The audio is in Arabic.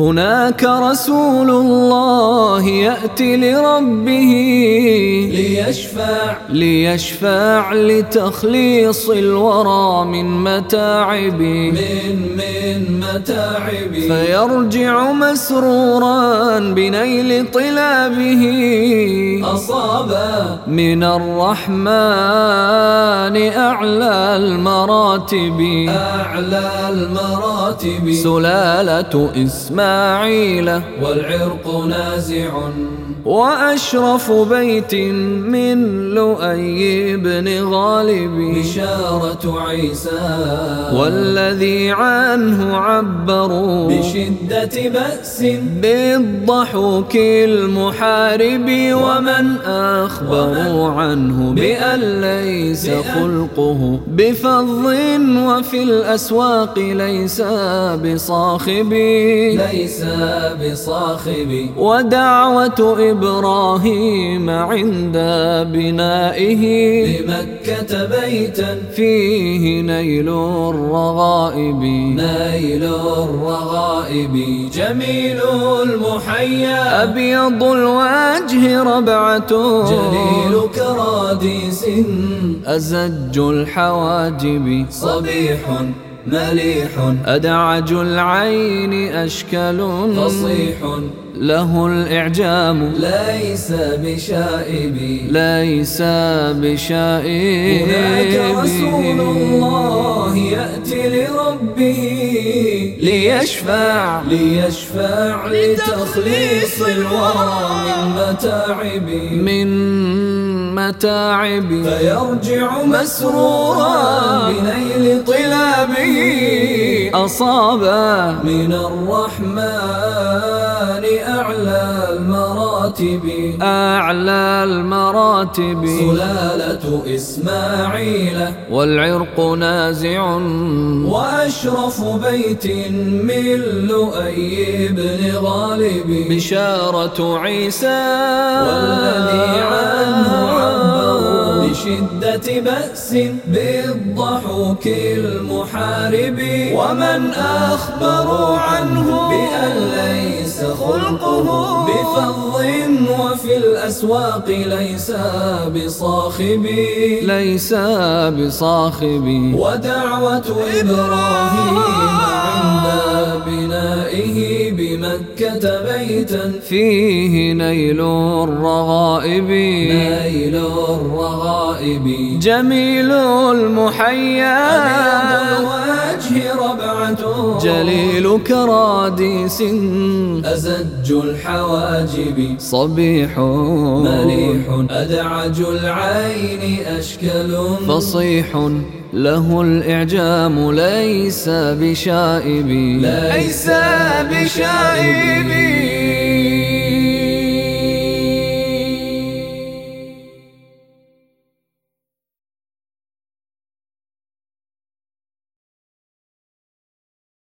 هناك رسول الله يأتي لربه ليشفع. ليشفع لتخليص الورى من متاعب. من من متاعب. فيرجع مسرورا بنيل طلابه. أصاب من الرحمن أعلى المراتب. أعلى المراتب. سلالة إسماعيل. والعرق نازع. وأشرف بيت من لؤي بن غالب. بشارة عيسى. والذي عنه عبروا. بشدة بأس. بالضحوك المحارب. ومن أخبروا عنه بأن ليس خلقه بفظ وفي الأسواق ليس بصاخب ليس بصاخب ودعوة إبراهيم عند بنائه بمكة بيتا فيه نيل الرغائب نيل الرغائب جميل المحيا أبيض الوجه جليل كراديس أزج الحواجب. صبيح مليح. أدعج العين أشكل. فصيح. له الإعجام. ليس بشائب. ليس بشائب. هناك رسول الله يأتي لربه. ليشفع ليشفع لتخليص الورى من متاعب. من متاعب. فيرجع مسرورا بنيل طلابه أصاب من الرحمن أعلى المراتب. أعلى المراتب. سلالة إسماعيل. والعرق نازع. وأشرف بيت من لؤي بن غالب. بشارة عيسى. والذي عنه عبروا بشدة بأس بالضحوك المحارب. ومن أخبروا عنه بأن خلقه بفظ وفي الأسواق ليس بصاخب. ليس بصاخب. ودعوة إبراهيم عند بنائه بمكة بيتا. فيه نيل الرغائب. نيل الرغائب. جميل المحيا. أبيض الوجه ربعة. جليل كراديس. أزج الحواجب. صبيح مليح. أدعج العين أشكل. فصيح. له الإعجام ليس بشائب. ليس بشائب.